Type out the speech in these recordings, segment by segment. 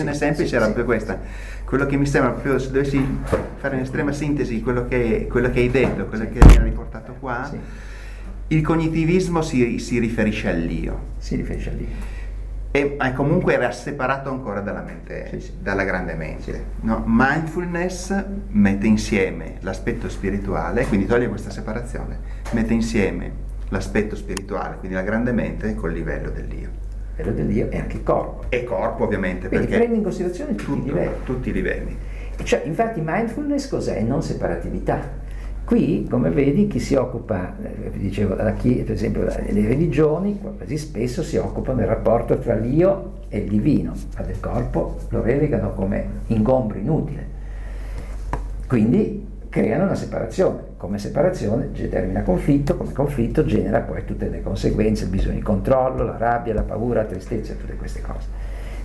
Sì, semplice sì, era proprio questa. Quello che mi sembra proprio, se dovessi fare in estrema sintesi quello che, quello che hai detto, quello che hai riportato qua, il cognitivismo si, si, riferisce all'io. Si riferisce all'io. E comunque era separato ancora dalla mente, dalla grande mente. No? Mindfulness mette insieme l'aspetto spirituale, quindi toglie questa separazione, mette insieme l'aspetto spirituale, quindi la grande mente, col livello dell'io quello del Dio è anche corpo. E corpo ovviamente. Quindi prende in considerazione tutti tutto, i livelli. Tutti i livelli. Cioè, infatti mindfulness cos'è? Non separatività. Qui, come vedi, chi si occupa, eh, dicevo, chi, per esempio le religioni quasi spesso si occupano del rapporto tra l'io e il divino, ma del corpo lo relegano come ingombro inutile. Quindi creano una separazione. Come separazione determina conflitto, come conflitto genera poi tutte le conseguenze, il bisogno di controllo, la rabbia, la paura, la tristezza, tutte queste cose.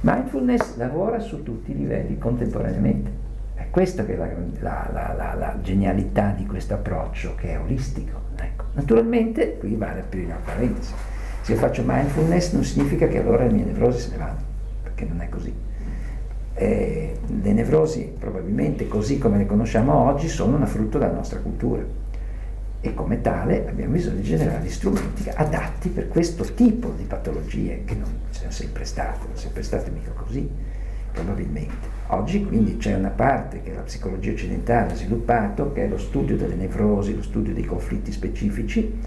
Mindfulness lavora su tutti i livelli contemporaneamente. È questa che è la, la, la, la genialità di questo approccio che è olistico. Ecco. Naturalmente, qui vale aprire una parentesi, se io faccio mindfulness non significa che allora le mie nevrosi se ne vanno, perché non è così eh, le nevrosi, probabilmente così come le conosciamo oggi, sono una frutto della nostra cultura e come tale abbiamo bisogno di generare strumenti adatti per questo tipo di patologie che non sono sempre state, non sono sempre state mica così, probabilmente. Oggi quindi c'è una parte che la psicologia occidentale ha sviluppato, che è lo studio delle nevrosi, lo studio dei conflitti specifici,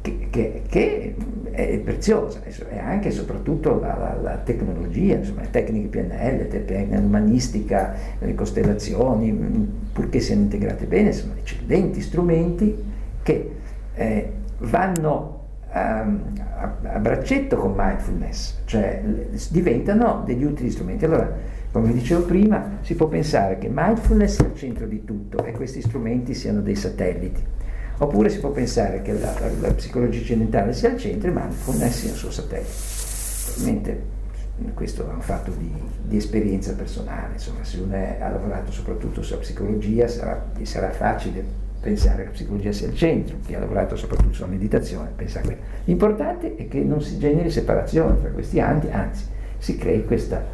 che, che, che, è preziosa, e anche e soprattutto la, la, la tecnologia, insomma, le tecniche PNL, l'umanistica, le costellazioni, purché siano integrate bene, sono eccellenti strumenti che eh, vanno a, a, a, braccetto con mindfulness, cioè diventano degli utili strumenti. Allora, come dicevo prima, si può pensare che mindfulness sia al centro di tutto e questi strumenti siano dei satelliti Oppure si può pensare che la, la, psicologia occidentale sia al centro mindfulness sia il suo satellite. Probabilmente questo è un fatto di, di esperienza personale, insomma se uno è, ha lavorato soprattutto sulla psicologia sarà, gli sarà facile pensare che la psicologia sia il centro, chi ha lavorato soprattutto sulla meditazione pensa a quello. L'importante è che non si generi separazione tra questi anti, anzi si crei questa...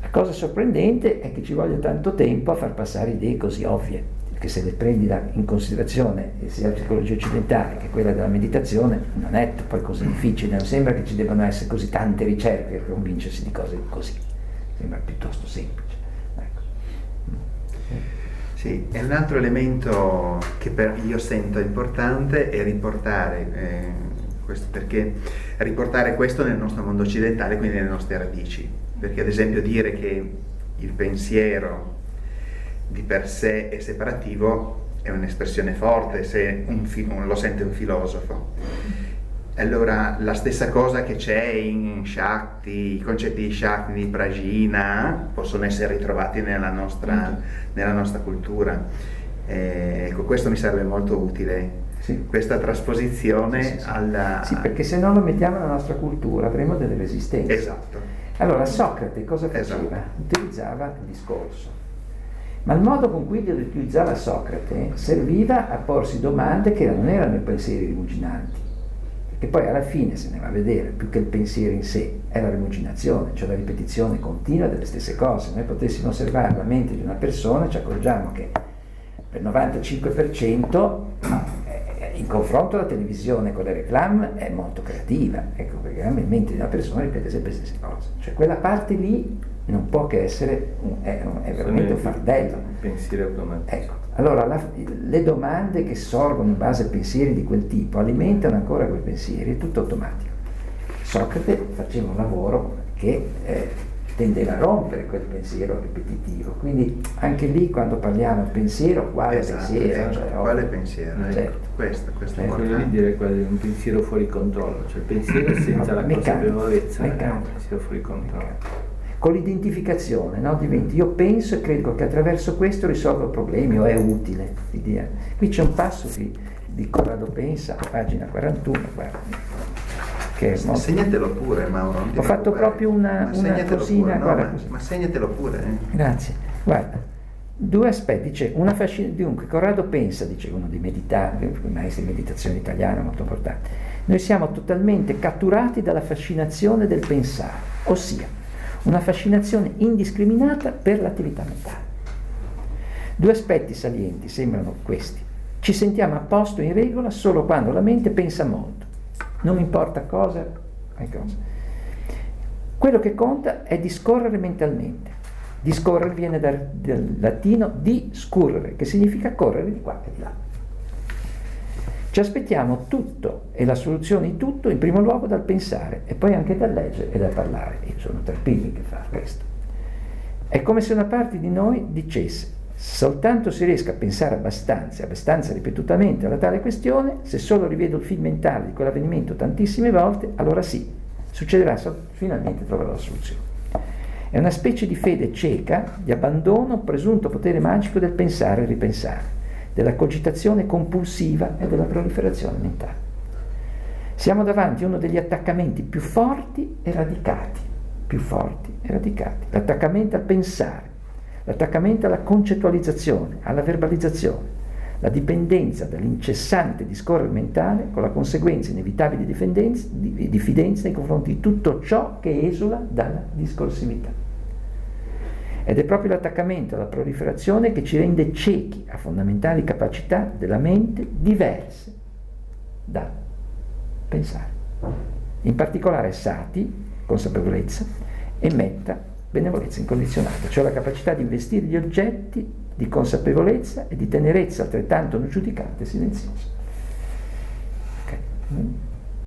La cosa sorprendente è che ci voglia tanto tempo a far passare idee così ovvie che se le prendi in considerazione sia la psicologia occidentale che quella della meditazione non è poi così difficile, non sembra che ci debbano essere così tante ricerche per convincersi di cose così, sembra piuttosto semplice. Ecco. Sì, e un altro elemento che io sento importante è riportare, eh, questo, perché riportare questo nel nostro mondo occidentale, quindi nelle nostre radici, perché ad esempio dire che il pensiero di per sé è separativo è un'espressione forte se un filo, lo sente un filosofo. Allora la stessa cosa che c'è in Shakti, i concetti di Shakti, di Prajina, possono essere ritrovati nella nostra, nella nostra cultura. Eh, ecco, questo mi sarebbe molto utile, sì. questa trasposizione sì, sì, alla... Sì, perché se non lo mettiamo nella nostra cultura avremo delle resistenze. Esatto. Allora Socrate cosa faceva? Esatto. Utilizzava il discorso ma il modo con cui li utilizzava Socrate serviva a porsi domande che non erano i pensieri rimuginanti, perché poi alla fine se ne va a vedere, più che il pensiero in sé, è la rimuginazione, cioè la ripetizione continua delle stesse cose. Noi potessimo osservare la mente di una persona, ci accorgiamo che per il 95% in confronto alla televisione con le reclame è molto creativa, ecco perché la mente di una persona ripete sempre le stesse cose, cioè quella parte lì non può che essere, un, è, è, veramente un fardello. Pensieri automatici. Ecco, allora la, le domande che sorgono in base a pensieri di quel tipo alimentano ancora quei pensieri, è tutto automatico. Socrate faceva un lavoro che eh, tendeva a rompere quel pensiero ripetitivo, quindi anche lì quando parliamo di pensiero, quale esatto, pensiero? Esatto, cioè, quale pensiero? Certo. Ecco, questo, questo ecco. è lì dire un pensiero fuori controllo, cioè il pensiero senza la consapevolezza, è un pensiero fuori controllo. Meccanico con l'identificazione, no? diventi io penso e credo che attraverso questo risolvo problemi o è utile. Qui c'è un passo di, di Corrado Pensa, pagina 41, guarda. Che è molto... Segnatelo pure Mauro. Ho fatto proprio una, una cosina. Pure, no, ma, ma, segnatelo pure. Eh. Grazie. Guarda, due aspetti. Dice, una fascina, dunque, Corrado Pensa, dice uno dei meditati, maestri di meditazione italiana molto importante, noi siamo totalmente catturati dalla fascinazione del pensare, ossia una fascinazione indiscriminata per l'attività mentale. Due aspetti salienti sembrano questi. Ci sentiamo a posto in regola solo quando la mente pensa molto. Non importa cosa, cosa. Quello che conta è discorrere mentalmente. Discorrere viene dal, dal latino di scurrere, che significa correre di qua e di là. Ci aspettiamo tutto e la soluzione di tutto in primo luogo dal pensare e poi anche dal leggere e dal parlare. Primi che fa questo. È come se una parte di noi dicesse soltanto si riesca a pensare abbastanza, abbastanza ripetutamente alla tale questione, se solo rivedo il film mentale di quell'avvenimento tantissime volte, allora sì, succederà, finalmente troverò la soluzione. È una specie di fede cieca, di abbandono presunto potere magico del pensare e ripensare, della cogitazione compulsiva e della proliferazione mentale. Siamo davanti a uno degli attaccamenti più forti e radicati, più forti e radicati, l'attaccamento al pensare l'attaccamento alla concettualizzazione, alla verbalizzazione, la dipendenza dall'incessante discorrere mentale con la conseguenza inevitabile di diffidenza nei confronti di tutto ciò che esula dalla discorsività. Ed è proprio l'attaccamento alla proliferazione che ci rende ciechi a fondamentali capacità della mente diverse da pensare. In particolare Sati, consapevolezza, e Metta, benevolenza incondizionata, cioè la capacità di investire gli oggetti di consapevolezza e di tenerezza altrettanto non giudicate e silenziose. Okay.